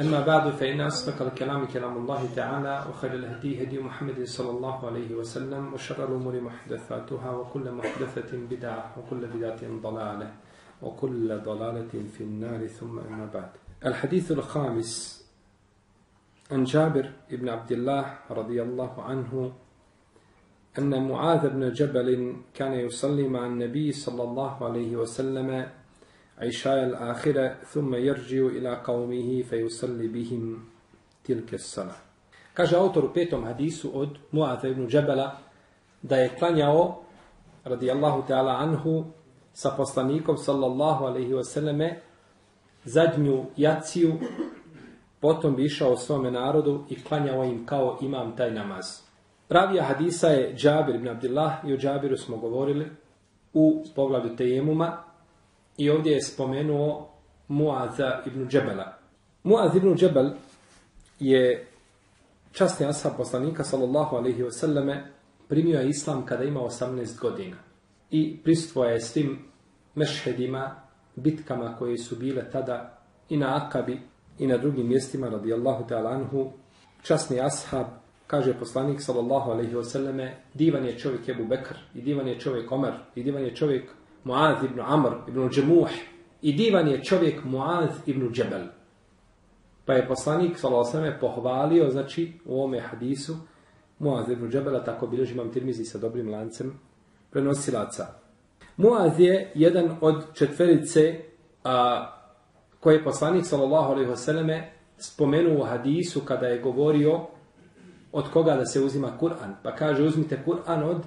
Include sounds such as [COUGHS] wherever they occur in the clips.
أما بعد فإن أصدق الكلام كلام الله تعالى وخير الهدي هدي محمد صلى الله عليه وسلم وشر الأمور محدثاتها وكل محدثة بدعة وكل بدعة ضلالة وكل ضلالة في النار ثم أما بعد. الحديث الخامس عن جابر بن عبد الله رضي الله عنه أن معاذ بن جبل كان يصلي مع النبي صلى الله عليه وسلم عشاء الآخرة ثم يرجع إلى قومه فيصلي بهم تلك الصلاة Kaže autor u petom hadisu od Mu'adha ibn Džebela da je klanjao radijallahu ta'ala anhu sa poslanikom sallallahu alaihi wasallame zadnju jaciju potom bi išao svome narodu i klanjao im kao imam taj namaz. Ravija hadisa je Džabir ibn Abdillah i o Džabiru smo govorili u poglavlju Tejemuma i ovdje je spomenuo Muaza ibn Džebela. Muaz ibn Džebel je častni ashab poslanika sallallahu alaihi wasallame primio je islam kada ima 18 godina i pristvo je s tim mešhedima, bitkama koje su bile tada i na Akabi i na drugim mjestima radijallahu ta'ala anhu. Časni ashab, kaže poslanik sallallahu alaihi wasallame, divan je čovjek Ebu Bekr i divan je čovjek Omer i divan je čovjek Muaz ibn Amr ibn Džemuh i divan je čovjek Muaz ibn Džebel. Pa je poslanik s.a.v. pohvalio, znači, u ovome hadisu, Muaz ibn Džebela, tako bilježi imam tirmizi sa dobrim lancem, prenosilaca. Muaz je jedan od četverice a, koje je poslanik s.a.v. spomenuo u hadisu kada je govorio od koga da se uzima Kur'an. Pa kaže, uzmite Kur'an od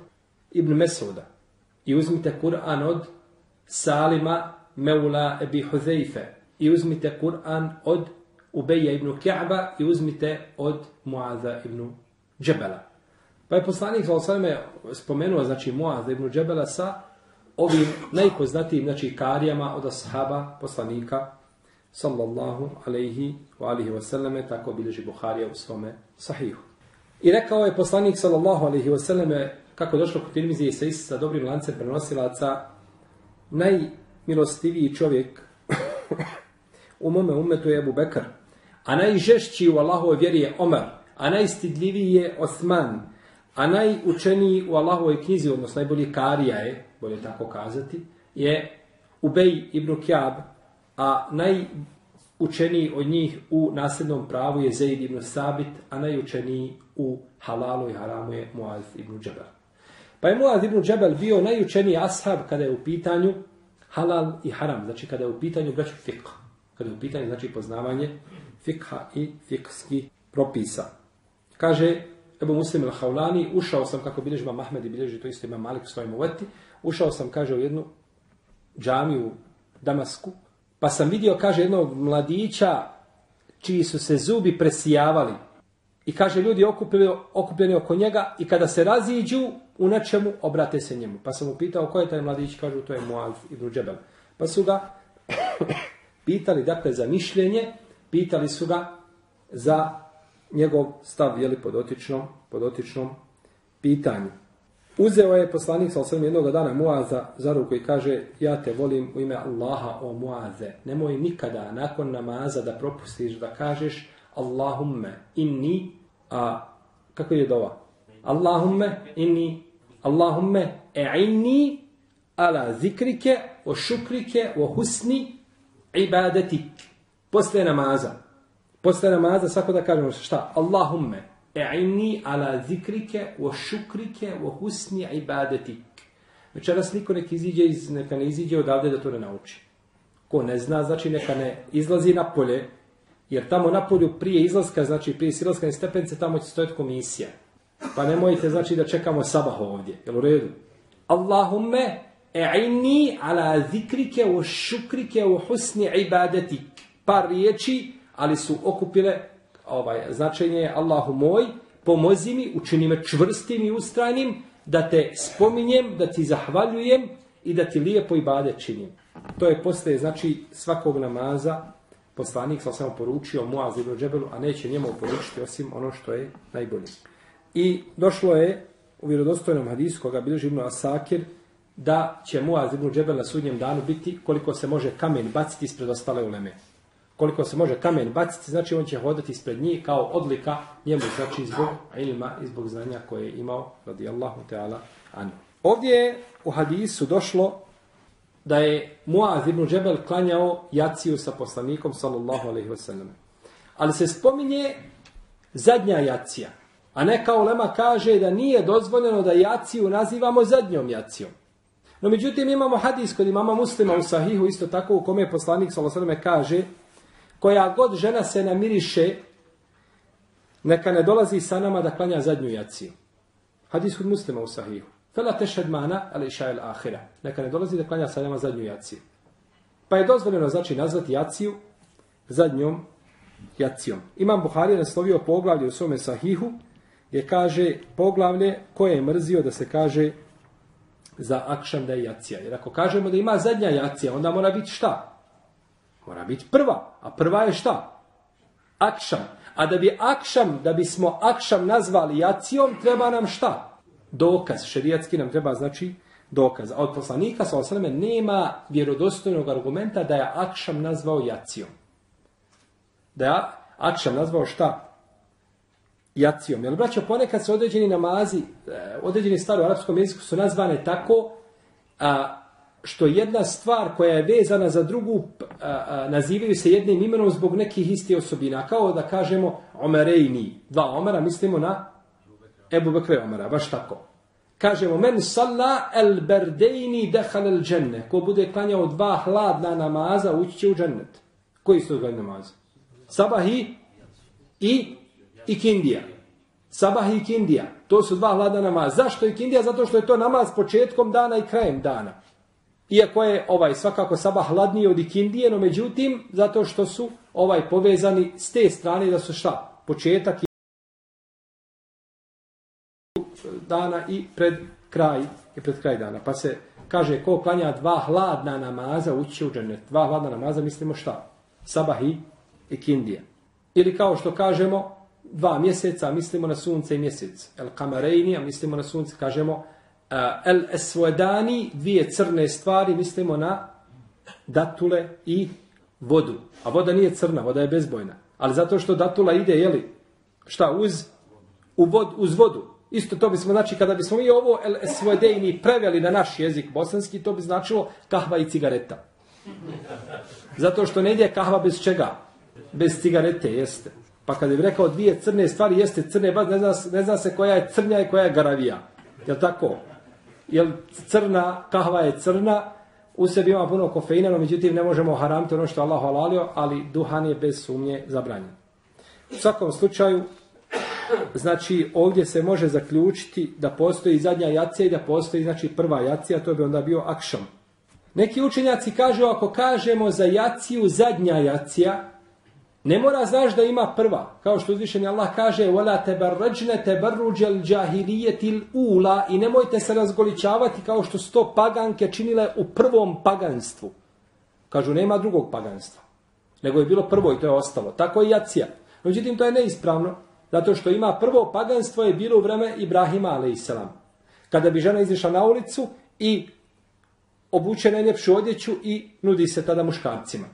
Ibn Mesuda i uzmite Kur'an od Salima Meula Ebi Huzeife i uzmite Kur'an od Ubeja ibn Ka'ba i uzmite od Muaza ibn Džebela. Pa je poslanik Zalosavime spomenuo, znači, Muaza ibn Džebela sa ovim najpoznatijim, znači, karijama od ashaba poslanika sallallahu alaihi wa alihi wa sallame, tako bilježi Buharija u svome sahihu. I rekao je poslanik sallallahu alaihi wa kako kako došlo kod Tirmizije sa sa dobrim lancem prenosilaca, najmilostiviji čovjek u mome umetu je Ebu Bekr, a najžešći u Allahove vjeri je Omar, a najstidljiviji je Osman, a najučeniji u Allahove knjizi, odnosno najbolji karija je, bolje tako kazati, je Ubej ibn Kjab, a najučeniji od njih u nasljednom pravu je Zaid ibn Sabit, a najučeniji u halalu i haramu je Muaz ibn Džabal. Pa je Muaz ibn Džebel bio najučeniji ashab kada je u pitanju halal i haram, znači kada je u pitanju braću fiqh, kada je u pitanju znači poznavanje fikha i fikski propisa. Kaže Ebu Muslim al-Haulani, ušao sam, kako bilježi imam Ahmed i bilježi to isto imam Malik u svojim uveti, ušao sam, kaže, u jednu džamiju u Damasku, pa sam vidio, kaže, jednog mladića čiji su se zubi presijavali. I kaže, ljudi okupili, okupljeni oko njega i kada se raziđu, u nečemu obrate se njemu. Pa sam mu pitao, ko je taj mladić? Kažu, to je Muaz ibn Džebel. Pa su ga [COUGHS] pitali, dakle, za mišljenje, pitali su ga za njegov stav, jeli, pod otičnom, pod otičnom pitanju. Uzeo je poslanik sa osam jednog dana Muaza za ruku i kaže, ja te volim u ime Allaha o Muaze. Nemoj nikada nakon namaza da propustiš da kažeš Allahumme inni, a kako je dova? Allahumme inni, Allahumme e'inni ala zikrike o šukrike o husni ibadetik. Posle namaza. Posle namaza svako da kažemo šta? Allahumme e'inni ala zikrike o šukrike o husni ibadetik. Večeras niko nek iziđe iz, neka ne iziđe odavde da to ne nauči. Ko ne zna, znači neka ne izlazi na polje, jer tamo na polju prije izlaska, znači prije silaska stepence, tamo će stojati komisija. Pa nemojte, znači, da čekamo sabah ovdje. Jel u redu? Allahumme e'inni ala zikrike u šukrike u husni ibadeti. Par riječi, ali su okupile ovaj, značenje Allahu moj, pomozi mi, učini me čvrstim i ustrajnim da te spominjem, da ti zahvaljujem i da ti lijepo i bade činim. To je postaje, znači, svakog namaza poslanik sa samo poručio Muaz ibn Džebelu, a neće njemu poručiti osim ono što je najbolje. I došlo je u vjerodostojnom hadisu koga bilježi Ibnu Asakir da će Muaz ibn Džebel na sudnjem danu biti koliko se može kamen baciti ispred ostale uleme. Koliko se može kamen baciti, znači on će hodati ispred njih kao odlika njemu, znači zbog ilma i zbog znanja koje je imao, radijallahu ta'ala, anu. Ovdje je u hadisu došlo da je Muaz ibn Džebel klanjao jaciju sa poslanikom, sallallahu alaihi wasallam. Ali se spominje zadnja jacija. A neka ulema kaže da nije dozvoljeno da jaciju nazivamo zadnjom jacijom. No međutim imamo hadis kod imama muslima u sahihu isto tako u kome je poslanik s.a.v. kaže koja god žena se namiriše neka ne dolazi sa nama da klanja zadnju jaciju. Hadis kod muslima u sahihu. Fela tešed mana, ali iša el ahira. Neka ne dolazi da klanja sa nama zadnju jaciju. Pa je dozvoljeno znači nazvati jaciju zadnjom jacijom. Imam Buhari je naslovio poglavlje u svome sahihu je kaže poglavlje koje je mrzio da se kaže za akšam da je jacija. Jer ako kažemo da ima zadnja jacija, onda mora biti šta? Mora biti prva. A prva je šta? Akšam. A da bi akšam, da bismo akšam nazvali jacijom, treba nam šta? Dokaz. Šerijatski nam treba znači dokaz. A od poslanika sa osaname nema vjerodostojnog argumenta da je akšam nazvao jacijom. Da je akšam nazvao šta? Jacijom. Jer, braćo, ponekad su određeni namazi, e, određeni stvari u arapskom jeziku su nazvane tako, a, što jedna stvar koja je vezana za drugu, a, a, nazivaju se jednim imenom zbog nekih isti osobina. Kao da kažemo Omerejni, dva Omera, mislimo na Ebu Bekre Omera, baš tako. Kažemo, men salla el berdejni dehal el dženne. Ko bude klanjao dva hladna namaza, ući će u džennet. Koji su to namaza? Sabahi i i kindija. Sabah i kindija. To su dva hlada namaza. Zašto i kindija? Zato što je to namaz početkom dana i krajem dana. Iako je ovaj svakako sabah hladniji od ikindije, no međutim, zato što su ovaj povezani s te strane da su šta? Početak i dana i pred kraj i pred kraj dana. Pa se kaže ko klanja dva hladna namaza ući u džennet. Dva hladna namaza mislimo šta? Sabah i ikindija. Ili kao što kažemo, dva mjeseca, mislimo na sunce i mjesec. El kamarejni, a mislimo na sunce, kažemo uh, el esvedani, dvije crne stvari, mislimo na datule i vodu. A voda nije crna, voda je bezbojna. Ali zato što datula ide, jeli, šta, uz, u vod, uz vodu. Isto to bismo, znači, kada bismo mi ovo el esvodeni preveli na naš jezik bosanski, to bi značilo kahva i cigareta. Zato što ne ide kahva bez čega? Bez cigarete, jeste. Pa kad je rekao dvije crne stvari, jeste crne, ba, ne, zna, ne zna se koja je crnja i koja je garavija. Je tako? Jer crna, kahva je crna, u sebi ima puno kofeina, no međutim ne možemo haramiti ono što Allah halalio, ali duhan je bez sumnje zabranjen. U svakom slučaju, znači ovdje se može zaključiti da postoji zadnja jacija i da postoji znači prva jacija, to bi onda bio akšom. Neki učenjaci kažu, ako kažemo za jaciju zadnja jacija, Ne mora znaš da ima prva. Kao što uzvišen Allah kaže وَلَا تَبَرَّجْنَ تَبَرُّجَ الْجَاهِلِيَةِ الْأُولَا I nemojte se razgoličavati kao što sto paganke činile u prvom paganstvu. Kažu, nema drugog paganstva. Nego je bilo prvo i to je ostalo. Tako je jacija. Međutim, to je neispravno. Zato što ima prvo paganstvo je bilo u vreme Ibrahima a.s. Kada bi žena izišla na ulicu i obuče najljepšu odjeću i nudi se tada muškarcima.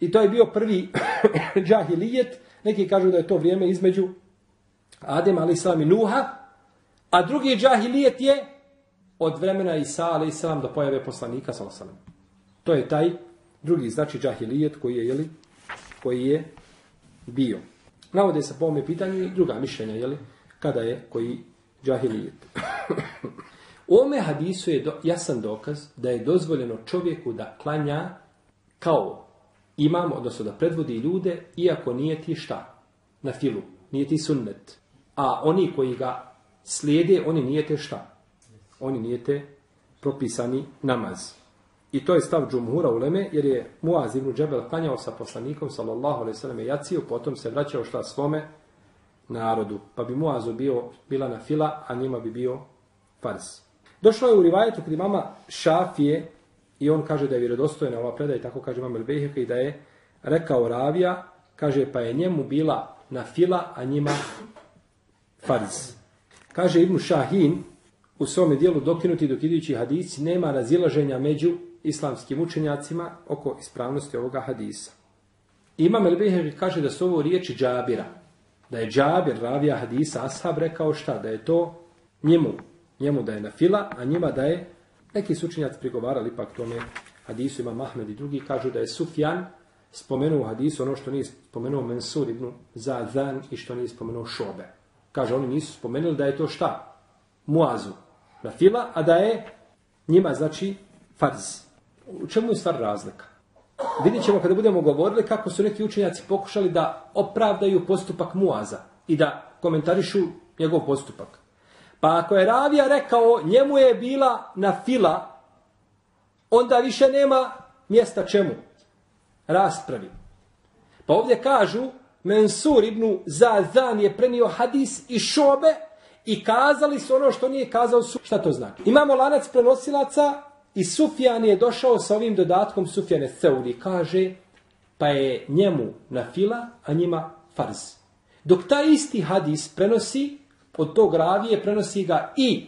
I to je bio prvi [COUGHS] džahilijet. Neki kažu da je to vrijeme između Adem ali i Nuha. A drugi džahilijet je od vremena Isa ali salam do pojave poslanika sallallahu To je taj drugi znači džahilijet koji je jeli, koji je bio. Navode se po ovome pitanju i druga mišljenja, jeli, kada je koji džahilijet. [COUGHS] U ome hadisu je do, jasan dokaz da je dozvoljeno čovjeku da klanja kao imam, odnosno da predvodi ljude, iako nije ti šta? Na filu, nije ti sunnet. A oni koji ga slijede, oni nije te šta? Oni nije te propisani namaz. I to je stav džumhura u Leme, jer je Muaz ibn Džebel klanjao sa poslanikom, sallallahu alaihi sallam, jaciju, potom se vraćao šta svome narodu. Pa bi Muazu bio, bila na fila, a njima bi bio farz. Došlo je u rivajetu kod imama Šafije i on kaže da je vjerodostojna ova predaja, tako kaže Mamel Bejheka, i da je rekao Ravija, kaže pa je njemu bila na fila, a njima farz. Kaže Ibnu Šahin u svome dijelu dokinuti dokidujući hadisi nema razilaženja među islamskim učenjacima oko ispravnosti ovoga hadisa. Imam Elbeheke kaže da su ovo riječi džabira. Da je džabir ravija hadisa ashab rekao šta? Da je to njemu, njemu da je na fila, a njima da je neki su učinjaci prigovarali ipak tome hadisu ima Mahmed i drugi kažu da je Sufjan spomenuo hadisu ono što nije spomenuo Mensur ibn Zadan i što nije spomenuo Šobe. Kaže, oni nisu spomenuli da je to šta? Muazu na fila, a da je njima znači farz. U čemu je stvar razlika? Vidjet ćemo kada budemo govorili kako su neki učenjaci pokušali da opravdaju postupak Muaza i da komentarišu njegov postupak. Pa ako je Ravija rekao njemu je bila na fila, onda više nema mjesta čemu? Raspravi. Pa ovdje kažu, Mensur ibn Zazan je prenio hadis i šobe i kazali su ono što nije kazao su. Šta to znači? Imamo lanac prenosilaca i Sufjan je došao sa ovim dodatkom Sufjane Seuri. Kaže, pa je njemu na fila, a njima farz. Dok ta isti hadis prenosi od tog ravije prenosi ga i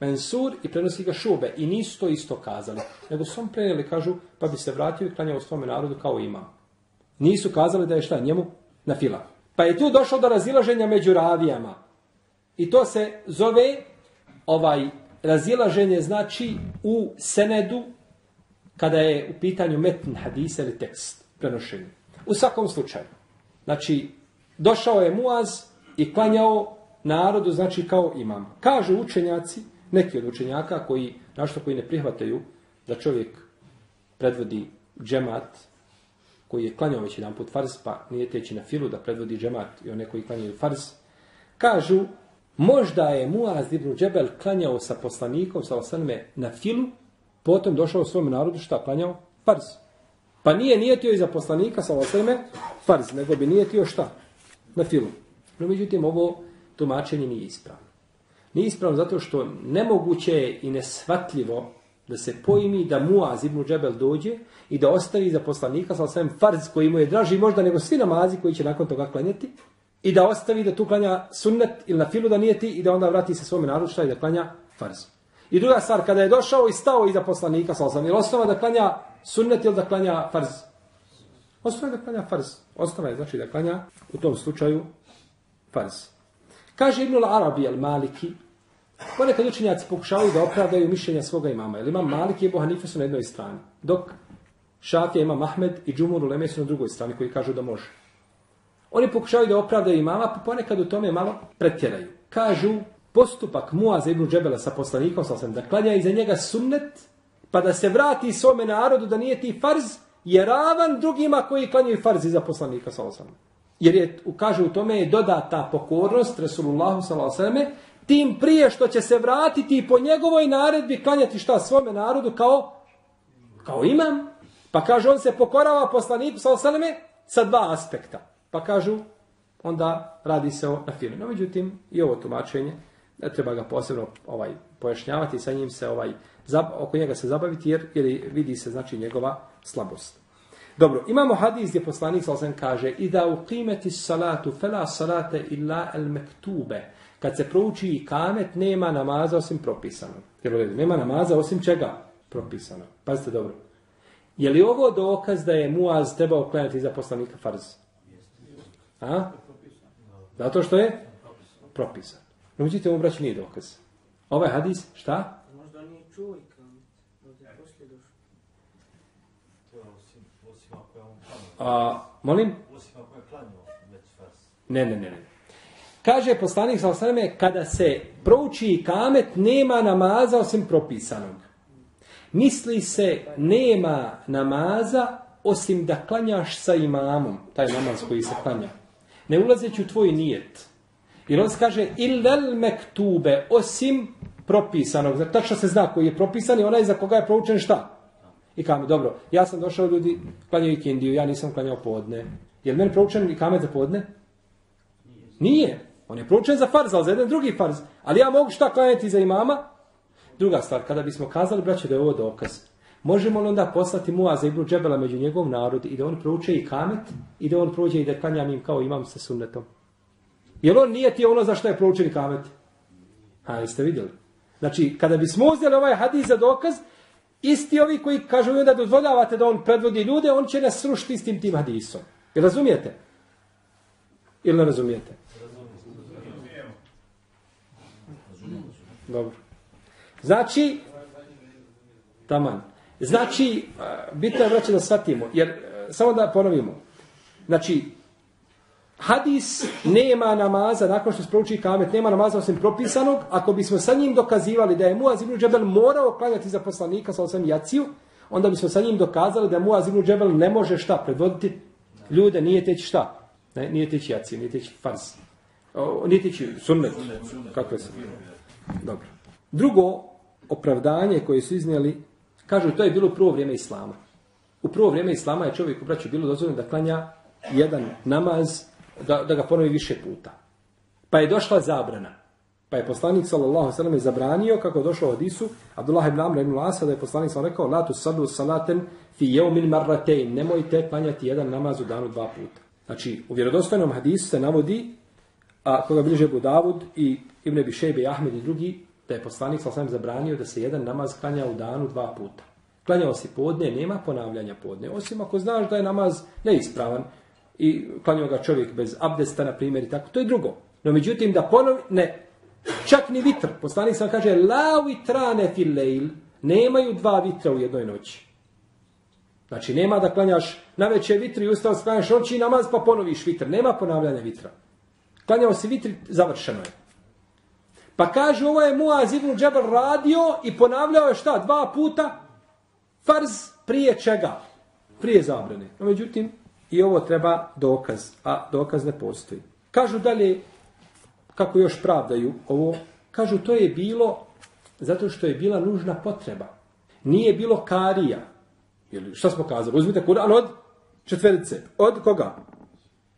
Mensur i prenosi ga Šube. I nisu to isto kazali. Nego su on prenijeli, kažu, pa bi se vratio i klanjao svome narodu kao ima. Nisu kazali da je šta njemu na fila. Pa je tu došlo do razilaženja među ravijama. I to se zove ovaj razilaženje znači u senedu kada je u pitanju metn hadisa ili tekst prenošenje. U svakom slučaju. Znači, došao je Muaz i klanjao narodu, znači kao imam. Kažu učenjaci, neki od učenjaka koji, našto koji ne prihvataju da čovjek predvodi džemat, koji je klanjao već jedan put farz, pa nije teći na filu da predvodi džemat i one koji klanjaju farz, kažu, možda je Muaz ibn Džebel klanjao sa poslanikom, sa osanme, na filu, potom došao u svom narodu, šta klanjao? Farz. Pa nije nijetio i za poslanika, sa osanme, farz, nego bi nijetio šta? Na filu. No, međutim, ovo tumačenje nije ispravno. Nije ispravno zato što nemoguće je i nesvatljivo da se pojmi da Muaz ibn Džebel dođe i da ostavi za poslanika sa svem farz koji mu je draži možda nego svi namazi koji će nakon toga klanjati i da ostavi da tu klanja sunnet ili na filu da nije ti i da onda vrati se svome narodu i da klanja farz. I druga stvar, kada je došao i stao iza poslanika sa osam, ili osnova da klanja sunnet ili da klanja farz? Osnova je da klanja farz. Osnova je znači da klanja u tom slučaju farz. Kaže Ibnul Arabi al-Maliki, ponekad učenjaci pokušavaju da opravdaju mišljenja svoga imama. Jer imam Maliki i Ebu Hanife su na jednoj strani. Dok Šafija ima Mahmed i Džumur u Leme su na drugoj strani koji kažu da može. Oni pokušavaju da opravdaju imama, pa ponekad u tome malo pretjeraju. Kažu, postupak Muaza ibn Džebela sa poslanikom, sa sam, da klanja iza njega sunnet, pa da se vrati svome narodu da nije ti farz, je ravan drugima koji klanjaju farz iza poslanika, sa osam. Jer je, kaže u tome, je dodata pokornost Resulullahu s.a.v. Tim prije što će se vratiti i po njegovoj naredbi klanjati šta svome narodu kao, kao imam. Pa kaže, on se pokorava poslaniku s.a.v. sa dva aspekta. Pa kažu, onda radi se o nafiru. No, međutim, i ovo tumačenje, ne treba ga posebno ovaj pojašnjavati, sa njim se ovaj, oko njega se zabaviti, jer, jer vidi se znači njegova slabost. Dobro, imamo hadis gdje poslanik sallallahu kaže i da uqimeti salatu fela salate illa al mektube. Kad se prouči i kamet, nema namaza osim propisanog. Jer nema namaza osim čega? Propisano. Pazite dobro. Je li ovo dokaz da je Muaz trebao klanjati za poslanika farz? A? Zato što je propisan. No, međutim, ovo braću nije dokaz. Ovaj hadis, šta? Možda nije čuo A, molim? Ne, ne, ne, ne. Kaže poslanik sa osrame, kada se prouči kamet, nema namaza osim propisanog. Misli se, nema namaza osim da klanjaš sa imamom, taj namaz koji se klanja. Ne ulazeći u tvoj nijet. Jer on se kaže, illel mektube, osim propisanog. Znači, tačno se zna koji je propisan i onaj za koga je proučen šta? I kamet, dobro, ja sam došao ljudi, klanjaju ikindiju, ja nisam klanjao podne. Je li meni proučen i kamet za podne? Nije. On je proučen za farz, ali za jedan drugi farz. Ali ja mogu šta klanjati za imama? Druga stvar, kada bismo kazali, braće, da je ovo dokaz, možemo li onda poslati Muaza ibn Džebela među njegov narod i da on prouče i kamet i da on prođe i da klanja im kao imam sa sunnetom? Jer on nije ti ono za što je proučen i kamet? A, jeste vidjeli? Znači, kada bismo uzeli ovaj hadis za dokaz, isti ovi koji kažu da dozvoljavate da on predvodi ljude, on će nas srušiti istim tim hadisom. Jel razumijete? Ili ne razumijete? Dobro. Znači, taman. Znači, bitno je vraćati da shvatimo, jer samo da ponovimo. Znači, hadis nema namaza, nakon što se prouči kamet, nema namaza osim propisanog, ako bismo sa njim dokazivali da je Muaz ibn Džebel morao klanjati za poslanika sa osam jaciju, onda bismo sa njim dokazali da Muaz ibn Džebel ne može šta predvoditi ljude, nije teći šta? Ne, nije teći jaciju, nije teći farz. O, nije teći sunnet. Kako je? Dobro. Drugo opravdanje koje su iznijeli, kažu to je bilo prvo vrijeme Islama. U prvo vrijeme Islama je čovjek u braću bilo dozvoljeno da klanja jedan namaz, da, da ga ponovi više puta. Pa je došla zabrana. Pa je poslanik sallallahu sallam je zabranio, kako je došlo od Isu, Abdullah ibn Amr ibn Asa, da je poslanik sallam rekao, la tu sadu salaten fi jeumin marratein, nemojte klanjati jedan namaz u danu dva puta. Znači, u vjerodostojnom hadisu se navodi, a koga bliže Budavud i Ibn Bišejbe i Ahmed i drugi, da je poslanik sa osam zabranio da se jedan namaz klanja u danu dva puta. Klanjao si podne, nema ponavljanja podne, osim ako znaš da je namaz neispravan i klanjao ga čovjek bez abdesta, na primjer, i tako, to je drugo. No međutim, da ponovi, ne, čak ni vitr, poslanik sam kaže, la vitrane fil lejl, nemaju dva vitra u jednoj noći. Znači, nema da klanjaš na veće vitri i ustao sklanjaš noći i namaz pa ponoviš vitr. Nema ponavljanja vitra. Klanjao si vitri, završeno je. Pa kaže, ovo je Muaz ibn Džabal radio i ponavljao je šta? Dva puta farz prije čega? Prije zabrane. No, međutim, i ovo treba dokaz, a dokaz ne postoji. Kažu dalje, kako još pravdaju ovo, kažu to je bilo zato što je bila nužna potreba. Nije bilo karija. Ili šta smo kazali? Uzmite Kur'an od četverice. Od koga?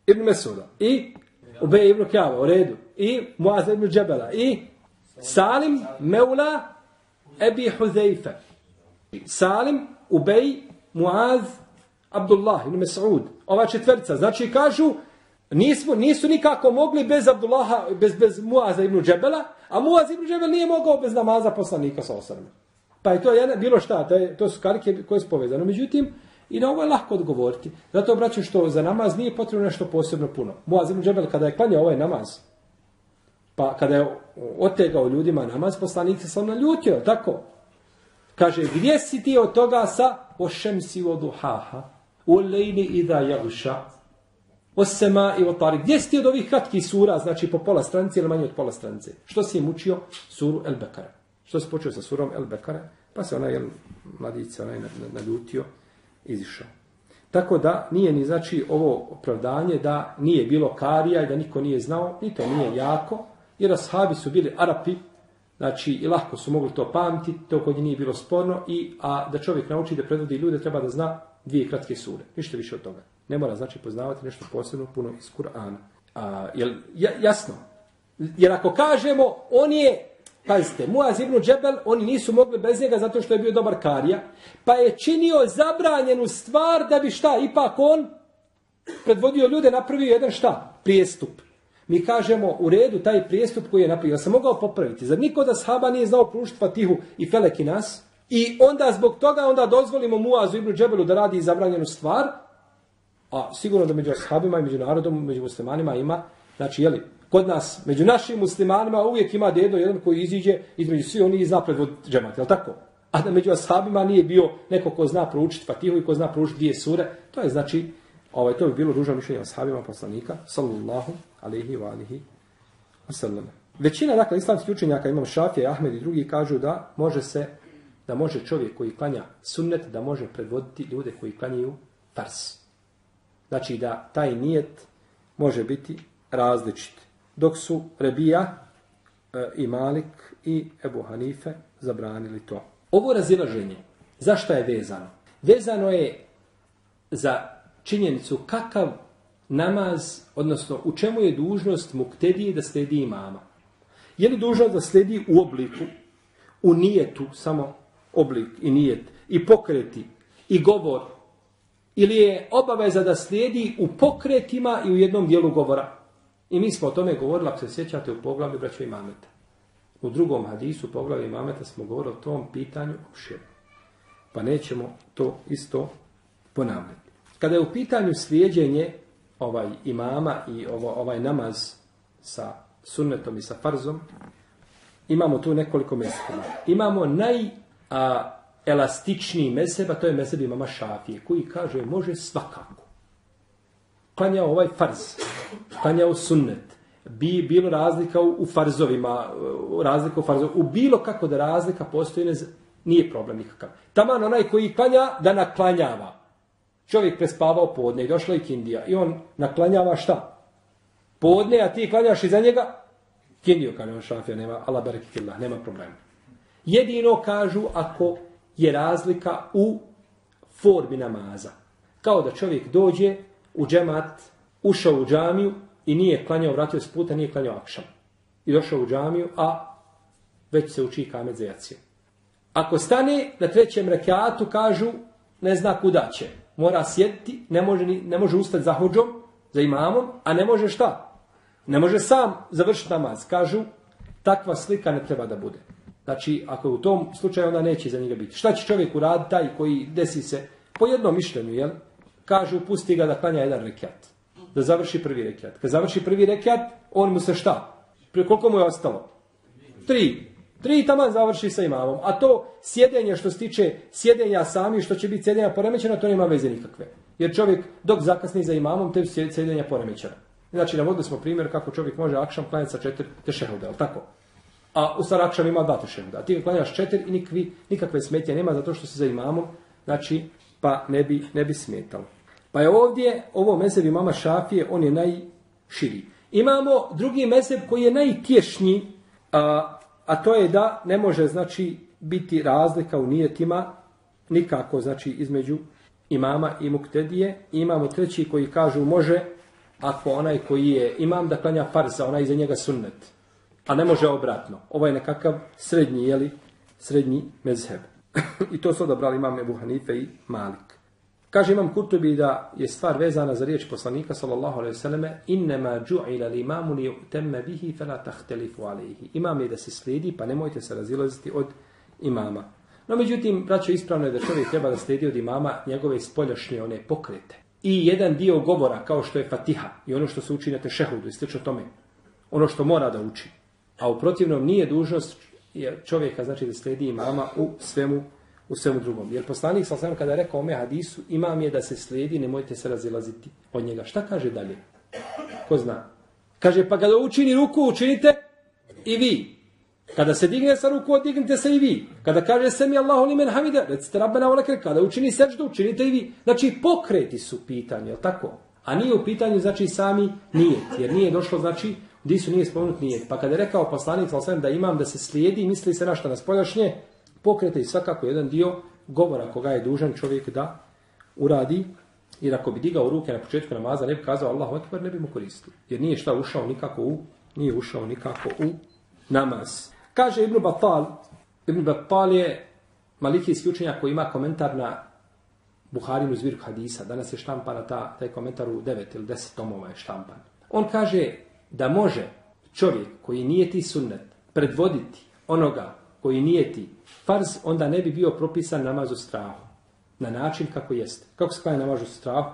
Ibn Mesuda. I Ubej ibn Kjava, u redu. I Muaz ibn Džebela. I Salim Meula Ebi Huzeife. Salim, Ubej, Muaz, Abdullah ibn Mas'ud. Ova četvrca. Znači kažu, nismo, nisu nikako mogli bez Abdullaha, bez, bez Muaza ibn Džebela, a Muaz ibn Džebel nije mogao bez namaza poslanika sa osrme. Pa je to jedna, bilo šta, to, je, to su karike koje su povezane. Međutim, I na ovo je lahko odgovoriti. Zato braću, što za namaz nije potrebno nešto posebno puno. Muaz ibn Džebel kada je klanjao ovaj namaz, pa kada je otegao ljudima namaz, poslanik se sam naljutio, tako? Kaže, gdje si ti od toga sa ošem si od duhaha, u lejni i da jaguša, o sema i o tari. Gdje si ti od ovih kratkih sura, znači po pola stranice ili manje od pola stranice? Što si im učio? Suru El Bekara. Što si počeo sa surom El Bekara? Pa se onaj, mladica, onaj naljutio. Izišao. Tako da nije ni znači ovo opravdanje da nije bilo karija i da niko nije znao, ni to nije jako, jer ashabi su bili Arapi, znači i lahko su mogli to pamtiti, to kod njih nije bilo sporno, i, a da čovjek nauči da predvodi ljude treba da zna dvije kratke sure, ništa više od toga. Ne mora znači poznavati nešto posebno puno iz Kur'ana. A, jel, jasno, jer ako kažemo on je Pazite, Muaz ibn Džebel, oni nisu mogli bez njega zato što je bio dobar karija, pa je činio zabranjenu stvar da bi šta, ipak on predvodio ljude, napravio jedan šta, prijestup. Mi kažemo u redu taj prijestup koji je napravio, Ja se mogao popraviti. Zar niko da sahaba nije znao prušiti Fatihu i Felek i nas? I onda zbog toga onda dozvolimo Muazu ibn Džebelu da radi zabranjenu stvar, a sigurno da među ashabima i među narodom, među muslimanima ima, znači, jeli, kod nas, među našim muslimanima, uvijek ima dedo jedan koji iziđe između svi oni iz zna džemata, džemat, tako? A da među ashabima nije bio neko ko zna proučiti Fatihu i ko zna proučiti dvije sure, to je znači, ovaj, to bi bilo dužo mišljenje ashabima poslanika, sallallahu alaihi wa alihi wasallam. Većina, dakle, islamskih učenjaka, imam Šafija, Ahmed i drugi, kažu da može se, da može čovjek koji klanja sunnet, da može predvoditi ljude koji klanjaju fars. Znači da taj nijet može biti različit dok su Rebija e, i Malik i Ebu Hanife zabranili to. Ovo razilaženje, zašto je vezano? Vezano je za činjenicu kakav namaz, odnosno u čemu je dužnost muktedije da sledi imama? Je li dužnost da sledi u obliku, u nijetu, samo oblik i nijet, i pokreti, i govor, ili je obaveza da slijedi u pokretima i u jednom dijelu govora? I mi smo o tome govorili, ako se sjećate, u poglavlju braća imameta. U drugom hadisu, poglavlju imameta, smo govorili o tom pitanju opširno. Pa nećemo to isto ponavljati. Kada je u pitanju slijedjenje ovaj imama i ovo, ovaj namaz sa sunnetom i sa farzom, imamo tu nekoliko mjesta. Imamo naj a, elastičniji meseba, to je mezheb imama Šafije, koji kaže može svakako. Klanja ovaj farz, klanja sunnet, bi bilo razlika u, u farzovima, razlika u farzovima, u bilo kako da razlika postoji, ne, nije problem nikakav. Taman onaj koji klanja, da naklanjava. Čovjek prespavao podne i došla je kindija i on naklanjava šta? Podne, a ti klanjaš iza njega? Kindiju, kaže on šafija, nema, Allah barakillah, nema problema. Jedino kažu ako je razlika u formi namaza. Kao da čovjek dođe u džemat, ušao u džamiju i nije klanjao, vratio se puta, nije klanjao akšam. I došao u džamiju, a već se uči kamet za jaciju. Ako stane na trećem rekiatu, kažu, ne zna kuda će. Mora sjediti, ne može, ne može ustati za hođom, za imamom, a ne može šta? Ne može sam završiti namaz. Kažu, takva slika ne treba da bude. Znači, ako je u tom slučaju, onda neće za njega biti. Šta će čovjek uraditi, taj koji desi se, po jednom mišljenju, jel? Kažu, pusti ga da klanja jedan rekiat. Da završi prvi rekiat. Kad završi prvi rekiat, on mu se šta? Prije koliko mu je ostalo? Tri. Tri taman završi sa imamom. A to sjedenje što se tiče sjedenja sami, što će biti sjedenja poremećeno, to nema veze nikakve. Jer čovjek dok zakasni za imamom, te sjedenja poremećena. Znači, navodili smo primjer kako čovjek može akšam klanjati sa četiri tešehuda, je tako? A u stvar ima dva tešehuda. A ti klanjaš četiri i nikvi, nikakve smetje nema zato što se za imamom, znači, pa ne bi, ne bi smetalo. Pa je ovdje, ovo mezeb imama Šafije, on je najširi. Imamo drugi mezeb koji je najtješnji, a, a to je da ne može znači biti razlika u nijetima nikako znači između imama i muktedije. I imamo treći koji kažu može ako onaj koji je imam da klanja farza, onaj iza njega sunnet. A ne može obratno. Ovo je nekakav srednji, jeli, srednji mezheb. [LAUGHS] I to su odabrali imam Ebu Hanife i Malik. Kaže imam Kurtubi da je stvar vezana za riječ poslanika sallallahu alejhi ve selleme innema ju'ila al-imamu li yutamma bihi fala tahtelifu alayhi. Imam je da se slijedi, pa nemojte se razilaziti od imama. No međutim, braćo, ispravno je da čovjek treba da slijedi od imama njegove spoljašnje one pokrete. I jedan dio govora, kao što je Fatiha, i ono što se uči na tešehudu, i slično tome, ono što mora da uči. A u protivnom nije dužnost čovjeka, znači, da slijedi imama u svemu u svemu drugom. Jer poslanik sa osvijem kada je rekao ome hadisu, imam je da se slijedi, nemojte se razilaziti od njega. Šta kaže dalje? Ko zna? Kaže, pa kada učini ruku, učinite i vi. Kada se digne sa ruku, dignite se i vi. Kada kaže se mi Allahu li men hamida, recite rabbena olakre, kada učini seždu, učinite i vi. Znači, pokreti su pitanje, je tako? A nije u pitanju, znači, sami nijet. Jer nije došlo, znači, gdje su nije spomenut nijet. Pa kada je rekao poslanik, sa da imam da se slijedi, misli se na šta, na spoljašnje, pokrete i svakako jedan dio govora koga je dužan čovjek da uradi, jer ako bi digao ruke na početku namaza, ne bi kazao Allahu Akbar, ne bi mu koristio. Jer nije šta ušao nikako u, nije ušao nikako u namaz. Kaže Ibn Battal, Ibn Battal je malikijski učenjak koji ima komentar na Buharinu zbirku hadisa. Danas je štampana ta, taj komentar u 9 ili deset tomova je štampan. On kaže da može čovjek koji nije ti sunnet predvoditi onoga koji nije ti farz, onda ne bi bio propisan namaz u strahu. Na način kako jeste. Kako se klanja namaz u strahu?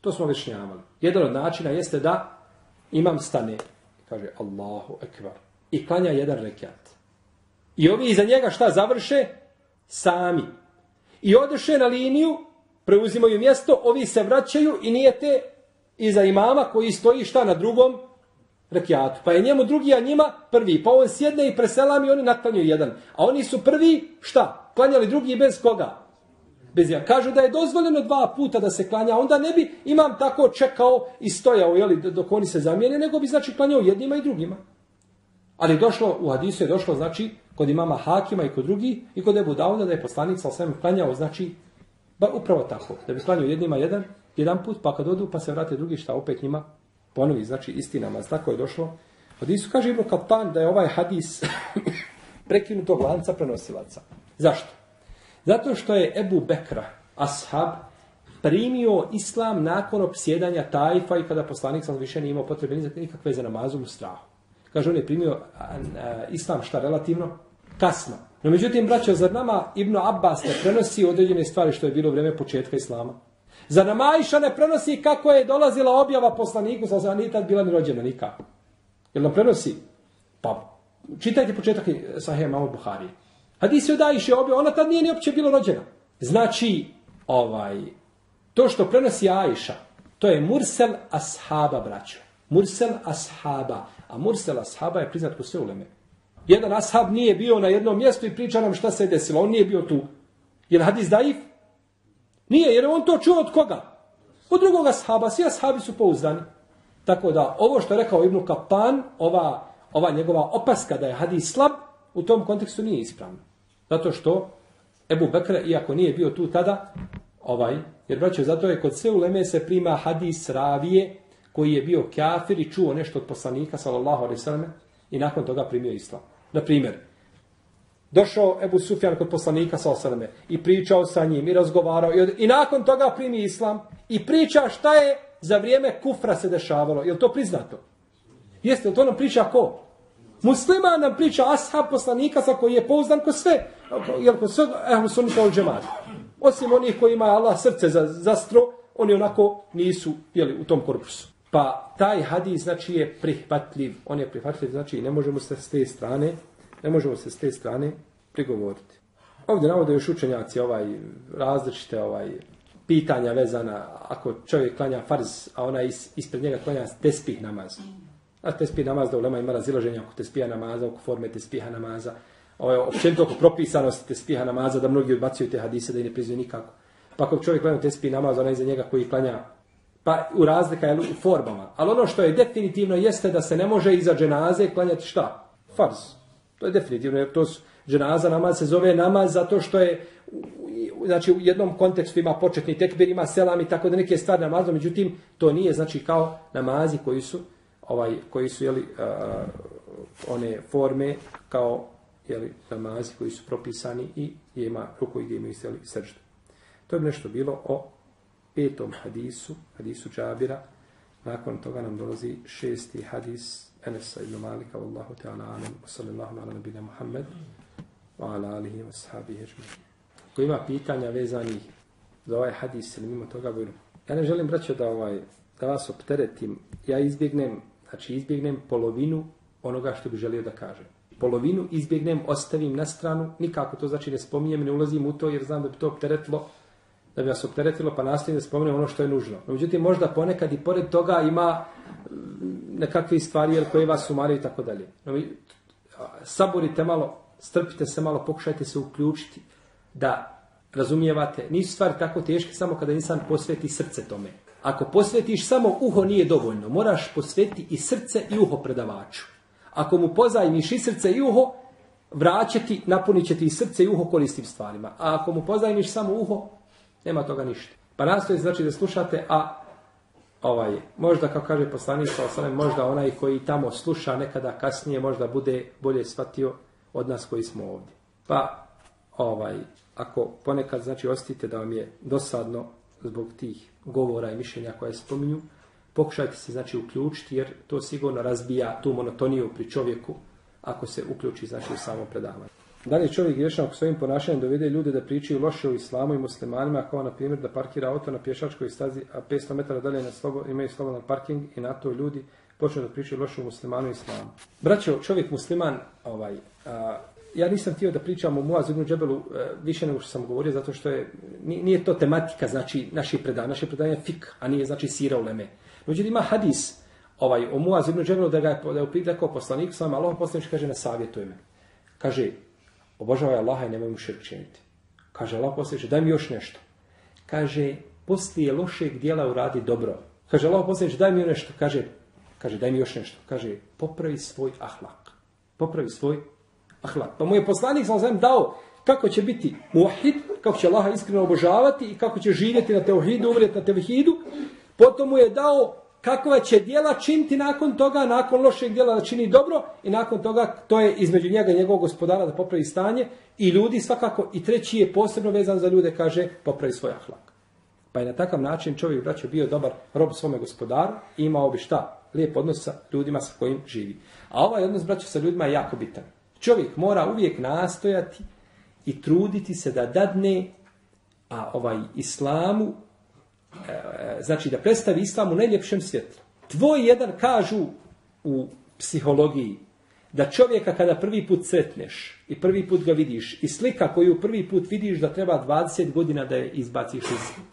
To smo već njavali. Jedan od načina jeste da imam stane. Kaže Allahu ekvar. I klanja jedan rekiat. I ovi iza njega šta završe? Sami. I odeše na liniju, preuzimaju mjesto, ovi se vraćaju i nije te iza imama koji stoji šta na drugom rekiatu. Pa je njemu drugi, a njima prvi. Pa on sjedne i preselam i oni naklanjuju jedan. A oni su prvi, šta? Klanjali drugi bez koga? Bez ja. Kažu da je dozvoljeno dva puta da se klanja, onda ne bi imam tako čekao i stojao, jeli, dok oni se zamijene, nego bi znači klanjao jednima i drugima. Ali došlo, u hadisu je došlo, znači, kod imama Hakima i kod drugi, i kod Ebu Dauda, da je poslanik sa osvijem klanjao, znači, ba, upravo tako, da bi klanjao jednima jedan jedan put, pa kad odu, pa se vrate drugi, šta opet njima ponovi, znači isti namaz. Tako je došlo. Od Isu kaže Ibn Kalpan da je ovaj hadis [LAUGHS] prekinutog lanca prenosilaca. Zašto? Zato što je Ebu Bekra, ashab, primio islam nakon opsjedanja tajfa i kada poslanik sam više nije imao potrebe za nikakve za namazom u strahu. Kaže, on je primio a, a, islam šta relativno? Kasno. No međutim, braćo, zar nama Ibnu Abbas ne prenosi određene stvari što je bilo vrijeme početka islama? Zar nama Aisha ne prenosi kako je dolazila objava poslaniku, sa zva nije tad bila ni rođena nikako. Jel nam prenosi? Pa, čitajte početak Sahih Mamo Buhari. Hadis je od Aisha objava, ona tad nije ni opće bila rođena. Znači, ovaj, to što prenosi Aisha, to je Mursel Ashaba, braćo. Mursel Ashaba. A Mursel Ashaba je priznat ko sve uleme. Jedan ashab nije bio na jednom mjestu i priča nam šta se desilo. On nije bio tu. Je li hadis daif? Nije, jer on to čuo od koga? Od drugog ashaba. Svi ashabi su pouzdani. Tako da, ovo što je rekao Ibnu Kapan, ova, ova njegova opaska da je hadis slab, u tom kontekstu nije ispravno. Zato što Ebu Bekre, iako nije bio tu tada, ovaj, jer braćo, zato je kod sve uleme se prima hadis ravije, koji je bio kafir i čuo nešto od poslanika, sallallahu alaihi sallam, i nakon toga primio islam. Na primjer, došao Ebu Sufjan kod poslanika sa osaname i pričao sa njim i razgovarao i, od, i nakon toga primi islam i priča šta je za vrijeme kufra se dešavalo. Je to priznato? Jeste, to nam priča ko? Musliman nam priča ashab poslanika sa koji je pouzdan ko sve. Jel ko sve ehlu sunnika od džemata. Osim onih koji ima Allah srce za za stro, oni onako nisu jeli, u tom korpusu. Pa taj hadis znači je prihvatljiv. On je prihvatljiv, znači ne možemo se s te strane, ne možemo se s te strane prigovoriti. Ovdje navode još učenjaci ovaj različite ovaj pitanja vezana ako čovjek klanja farz, a ona is, ispred njega klanja tespih namaz. A tespih namaz da ulema ima razilaženja oko tespija namaza, oko forme tespiha namaza. Ovo je općenito oko propisanosti tespiha namaza, da mnogi odbacuju te hadise da i ne prizuju nikako. Pa ako čovjek klanja tespih namaz, ona iza njega koji klanja pa u razlika je u formama. Ali ono što je definitivno jeste da se ne može iza dženaze klanjati šta? Farz. To je definitivno, jer to su, dženaza namaz se zove namaz zato što je znači u jednom kontekstu ima početni tekbir, ima selam i tako da neke stvari namazom, međutim to nije znači kao namazi koji su ovaj koji su jeli, uh, one forme kao jeli, namazi koji su propisani i ima ruku i gdje imaju srđu. To je nešto bilo o petom hadisu, hadisu Džabira, nakon toga nam dolazi šesti hadis Enesa ibn Malika, wallahu ta'ala alam, sallallahu ala nabina Muhammed, wa ala alihi wa sahabihi ježmi. Ko ima pitanja vezanih za ovaj hadis ili mimo toga, bojno. Ja ne želim, braćo, da, ovaj, da vas opteretim. Ja izbjegnem, znači izbjegnem polovinu onoga što bi želio da kažem. Polovinu izbjegnem, ostavim na stranu, nikako to znači ne spominjem, ne ulazim u to jer znam da bi to opteretilo da bi vas opteretilo, pa nastavim da spomenem ono što je nužno. Međutim, možda ponekad i pored toga ima mm, nekakve stvari jer koje vas umaraju i tako dalje. No, Saborite malo, strpite se malo, pokušajte se uključiti da razumijevate. Nisu stvari tako teške samo kada insan posveti srce tome. Ako posvetiš samo uho nije dovoljno. Moraš posvetiti i srce i uho predavaču. Ako mu pozajmiš i srce i uho, vraćati, napunit će ti i srce i uho koristim stvarima. A ako mu pozajmiš samo uho, Nema toga ništa. Pa nastoji znači da slušate, a ovaj, možda, kao kaže poslanik, možda onaj koji tamo sluša nekada kasnije, možda bude bolje shvatio od nas koji smo ovdje. Pa, ovaj, ako ponekad, znači, ostite da vam je dosadno zbog tih govora i mišljenja koje spominju, pokušajte se, znači, uključiti, jer to sigurno razbija tu monotoniju pri čovjeku, ako se uključi, znači, u samo predavanje. Da li je čovjek griješan ako svojim ponašanjem dovede ljude da pričaju loše o islamu i muslimanima, kao na primjer da parkira auto na pješačkoj stazi, a 500 metara dalje na slobo, imaju slobodan parking i na to ljudi počnu da pričaju loše o muslimanu i islamu. Braćo, čovjek musliman, ovaj, a, ja nisam htio da pričam o Muaz ibn Džebelu a, e, više nego što sam govorio, zato što je, nije to tematika, znači, naši predanja, naše predanje je fik, a nije, znači, sira u leme. Međutim, ima hadis, ovaj, o Muaz ibn Džebelu, da ga je, da je upitao poslanik, sam Allah poslanik kaže, na savjetuje me. Kaže, obožavaj Allaha i nemoj mu širk činiti. Kaže Allah posljedče, daj mi još nešto. Kaže, poslije lošeg dijela uradi dobro. Kaže Allah posljedče, daj mi još nešto. Kaže, kaže, daj mi još nešto. Kaže, popravi svoj ahlak. Popravi svoj ahlak. Pa mu je poslanik sam znam dao kako će biti muahid kako će Allaha iskreno obožavati i kako će živjeti na teuhidu, umrijeti na teuhidu. Potom mu je dao kakva će dijela činiti nakon toga, nakon lošeg dijela da čini dobro i nakon toga to je između njega i njegovog gospodara da popravi stanje i ljudi svakako i treći je posebno vezan za ljude, kaže popravi svoj ahlak. Pa je na takav način čovjek braćo bio dobar rob svome gospodaru i imao bi šta? Lijep odnos sa ljudima sa kojim živi. A ovaj odnos braćo sa ljudima je jako bitan. Čovjek mora uvijek nastojati i truditi se da dadne a ovaj islamu E, znači da predstavi islam u najljepšem svjetlu. Tvoj jedan kažu u psihologiji da čovjeka kada prvi put sretneš i prvi put ga vidiš i slika koju prvi put vidiš da treba 20 godina da je izbaciš iz,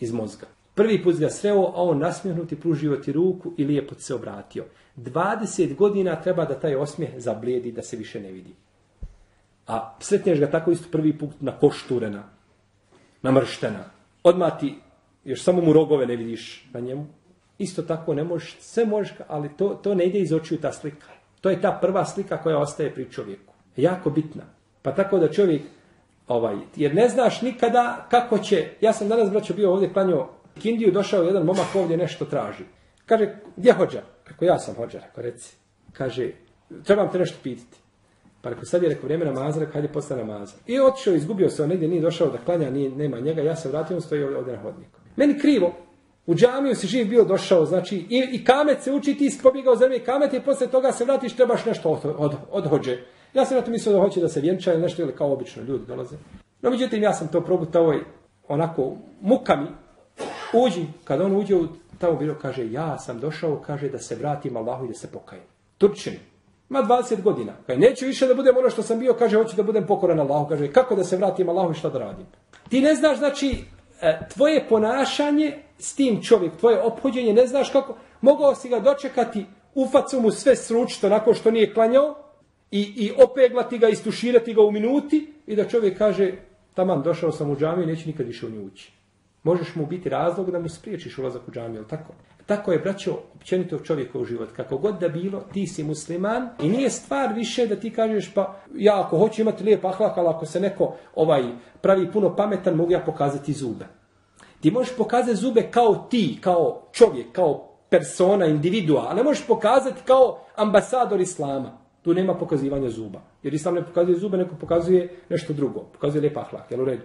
iz mozga. Prvi put ga sreo, a on nasmihnuti pružio ti ruku i lijepo se obratio. 20 godina treba da taj osmijeh zablijedi da se više ne vidi. A sretneš ga tako isto prvi put na košturena, namrštena. Odmah ti, još samo mu rogove ne vidiš na njemu. Isto tako ne možeš, sve možeš, ali to, to ne ide iz očiju ta slika. To je ta prva slika koja ostaje pri čovjeku. Jako bitna. Pa tako da čovjek, ovaj, jer ne znaš nikada kako će, ja sam danas braćo bio ovdje klanio Kindiju, došao jedan momak ovdje nešto traži. Kaže, gdje hođa? Rekao, ja sam hođa, rekao, reci. Kaže, trebam te nešto pitati. Pa rekao, sad je rekao, vrijeme namaza, rekao, hajde postane namaza. I otišao, izgubio se, on negdje nije došao da klanja, nije, nema njega, ja se vratio, on stoji ovdje na hodniku. Meni krivo, u džamiju si živ bio došao, znači, i, i kamet se uči, ti si pobjegao zemlje kamete i posle toga se vratiš, trebaš nešto od, od, odhođe. Ja sam na to mislio da hoće da se vjenča ili nešto, ili kao obično ljudi dolaze. No, međutim, ja sam to probutao onako mukami, uđi, kad on uđe u tamo bilo, kaže, ja sam došao, kaže, da se vratim Allahu i da se pokajem. Turčin, ma 20 godina. Kaže, neću više da budem ono što sam bio, kaže, hoću da budem pokoran Allahu. Kaže, kako da se vratim Allahu i šta da radim? Ti ne znaš, znači, E, tvoje ponašanje s tim čovjek, tvoje ophođenje, ne znaš kako, mogao si ga dočekati, ufacu mu sve sručito nakon što nije klanjao i, i opeglati ga, istuširati ga u minuti i da čovjek kaže, taman, došao sam u džamiju, neću nikad više u nju ući. Možeš mu biti razlog da mu spriječiš ulazak u džamiju, tako? Tako je, braćo, općenito čovjekov život. Kako god da bilo, ti si musliman i nije stvar više da ti kažeš pa ja ako hoću imati lijep ahlak, ali ako se neko ovaj pravi puno pametan, mogu ja pokazati zube. Ti možeš pokazati zube kao ti, kao čovjek, kao persona, individua, a ne možeš pokazati kao ambasador islama. Tu nema pokazivanja zuba. Jer islam ne pokazuje zube, neko pokazuje nešto drugo. Pokazuje lijep ahlak, jel u redu?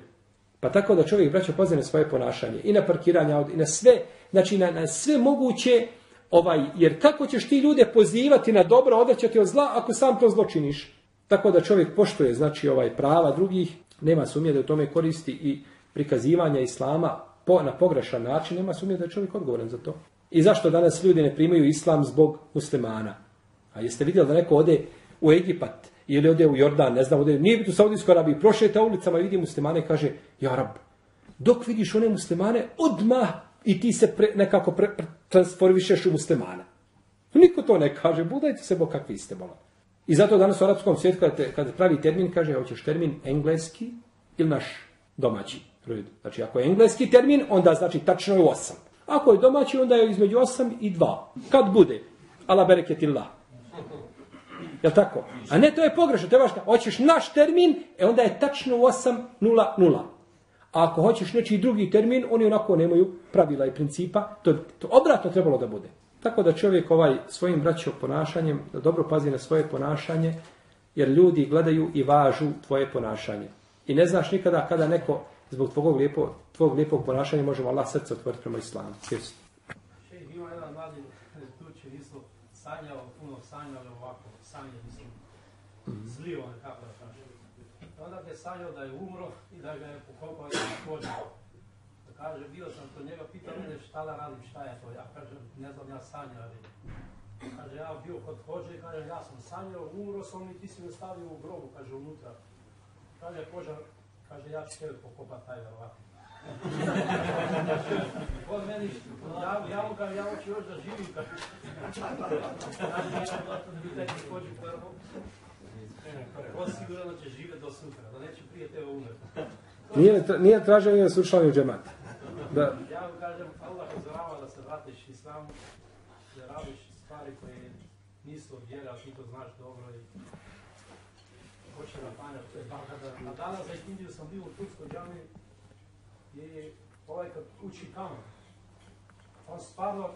Pa tako da čovjek braća pazi na svoje ponašanje i na parkiranje i na sve, znači na, na sve moguće ovaj jer kako ćeš ti ljude pozivati na dobro, odrećati od zla ako sam to zlo činiš. Tako da čovjek poštuje znači ovaj prava drugih, nema sumnje da u tome koristi i prikazivanja islama po, na pogrešan način, nema sumnje da je čovjek odgovoran za to. I zašto danas ljudi ne primaju islam zbog muslimana? A jeste vidjeli da neko ode u Egipat, ili ode u Jordan, ne znam, ode, nije biti u Saudijskoj Arabiji, prošeta ulicama i vidi muslimane i kaže, ja rab, dok vidiš one muslimane, odmah i ti se pre, nekako pre, pre, transformišeš u muslimana. Niko to ne kaže, budajte se bo kakvi ste, bolan. I zato danas u arapskom svijetu, kada, te, kada pravi termin, kaže, hoćeš termin engleski ili naš domaći. Znači, ako je engleski termin, onda znači tačno je osam. Ako je domaći, onda je između osam i dva. Kad bude? Ala bereketillah. Je tako? A ne, to je pogrešno. Trebaš, hoćeš naš termin, e onda je tačno u 8.00. A ako hoćeš nečiji drugi termin, oni onako nemaju pravila i principa. To, to obratno trebalo da bude. Tako da čovjek ovaj svojim braćom ponašanjem, da dobro pazi na svoje ponašanje, jer ljudi gledaju i važu tvoje ponašanje. I ne znaš nikada kada neko zbog tvog, lijepog, tvog lijepog ponašanja možemo Allah srce otvoriti prema islamu. Svjesno. Še, ima jedan mladi tuče isto sanjao, puno sanjao ovako sanje, mislim, zlio nekako da kažem. Onda je sanjao da je umro i da ga je pokopao i da pođao. Da kaže, bio sam to njega, pitao mene šta da radim, šta je to. Ja kažem, ne znam, ja sanja radim. Kaže, ja bio kod hođe, kaže, ja sam sanjao, umro sam i ti si me stavio u grobu, kaže, unutra. Kaže, požar, kaže, ja ću tebe pokopat taj ovako. Kod meni, ja, ja, ga, ja hoću još da živim. Kad... Ko sigurno će živjeti do sutra, da neće prije tebe umreti. Nije, nije traženje da su učlani džemata. Da. Ja vam kažem, Allah uzorava da se vratiš islamu, da radiš stvari koje nisu od vjera, ti to znaš dobro i hoće da klanja, to je tako da, a danas za Indiju sam bio u Turskoj džami, je ovaj kad uči kamen, on stvarno,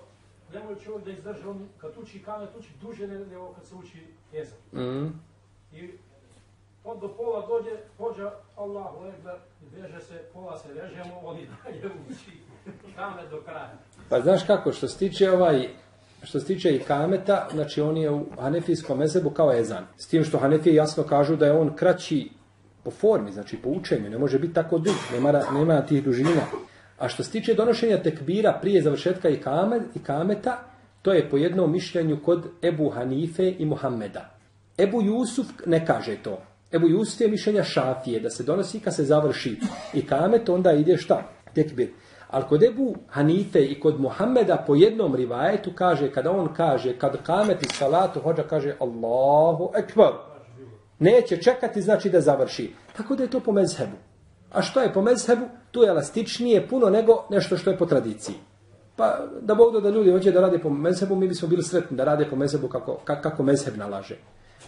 ne može čovjek da izdrži, on kad uči kamen, uči duže nego kad se uči jezak. Mm. I on do pola dođe, pođa Allahu Ekber, i veže se, pola se vežemo, oni [LAUGHS] dalje uči kamen do kraja. Pa znaš kako, što se tiče ovaj, što se tiče i kameta, znači on je u hanefijskom mezebu kao ezan. S tim što hanefije jasno kažu da je on kraći po formi, znači po učenju, ne može biti tako dug, nema, nema tih dužina. A što se tiče donošenja tekbira prije završetka i, kamet, i kameta, to je po jednom mišljenju kod Ebu Hanife i Muhammeda. Ebu Jusuf ne kaže to. Ebu Jusuf je mišljenja šafije, da se donosi kad se završi i kamet, onda ide šta? Tekbir. Ali kod Ebu Hanife i kod Muhammeda po jednom rivajetu kaže, kada on kaže, kad kamet i salatu, hođa kaže Allahu ekber. Neće čekati, znači da završi. Tako da je to po mezhebu. A što je po mezhebu? Tu je elastičnije puno nego nešto što je po tradiciji. Pa da Bog da ljudi hoće da rade po mezhebu, mi bismo bili sretni da rade po mezhebu kako, kako mezheb nalaže.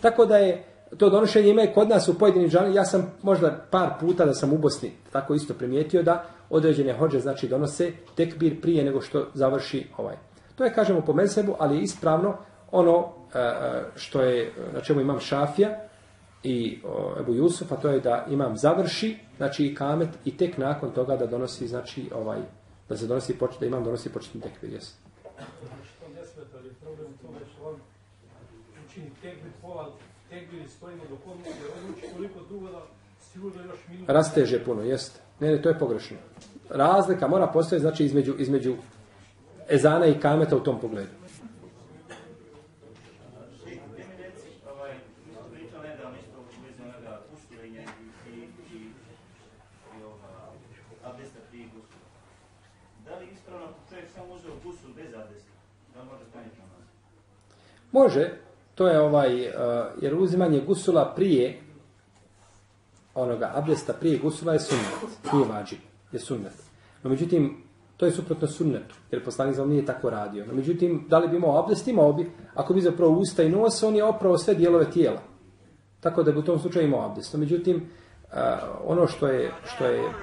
Tako da je to donošenje ima i kod nas u pojedinim džanima. Ja sam možda par puta da sam u Bosni tako isto primijetio da određene hođe znači donose tekbir prije nego što završi ovaj. To je kažemo po mezhebu, ali je ispravno ono e, e, što je na čemu imam Šafija i o, Ebu Jusuf, a to je da imam završi, znači i kamet i tek nakon toga da donosi znači ovaj da se donosi počet, da imam donosi početni tekbir, jes. Znači to ne smeta, ali problem u tome što on učini tekbir, pola tekbir i stojimo uči, jer on uči toliko dugo da sigurno još minut. Rasteže puno, jest. Ne, ne, to je pogrešno. Razlika mora postojati znači između između ezana i kameta u tom pogledu. Gdje mi reci, ovaj, mi smo pričali nedavno isto u vezi onoga gušljenja i, i, i, i ova, abdesta prije gusula. Da li je ispravno ako čovjek samo uzeo gusul bez abdesta? Da li može staniti namaz? Može, to je ovaj, uh, jer uzimanje gusula prije onoga abdesta prije gusula je sunnet, nije vađi, je sunnet. No međutim, to je suprotno sunnetu, jer poslanik za nije tako radio. No međutim, da li bi imao abdest, imao bi, ako bi zapravo usta i nos, on je oprao sve dijelove tijela. Tako da bi u tom slučaju imao abdest. No međutim, uh, ono što je, što je uh,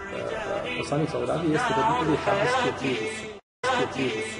poslanik za radio jeste da bi uvijek abdest prije. Prije gusula.